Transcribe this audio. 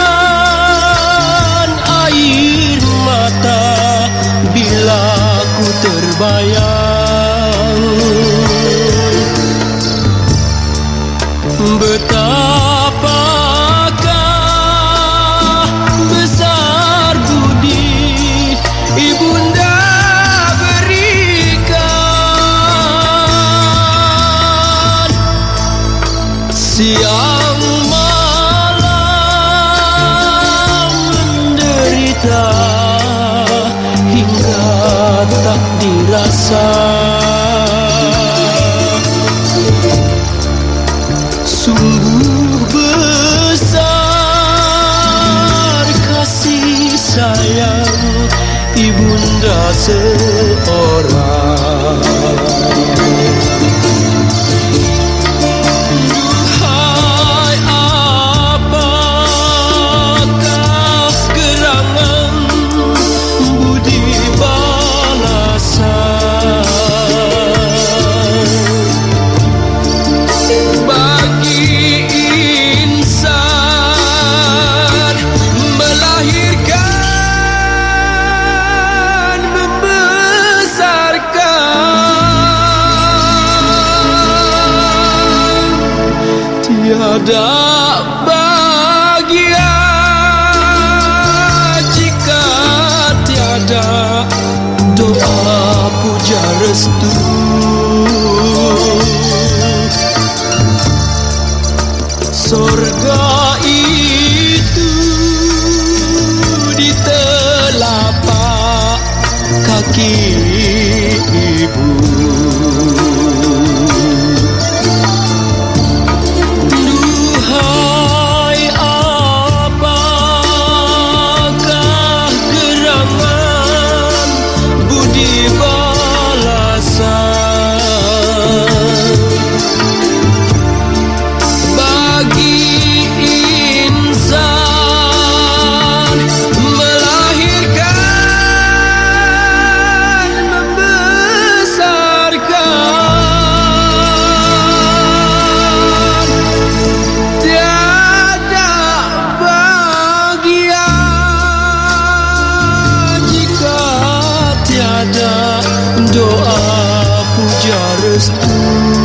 Bercucuran air mata bila ku terbayang. Siang malam menderita hingga tak dirasa. Sungguh besar kasih sayang ibunda seorang tiada bahagia jika tiada doa puja restu doa puja ya restu.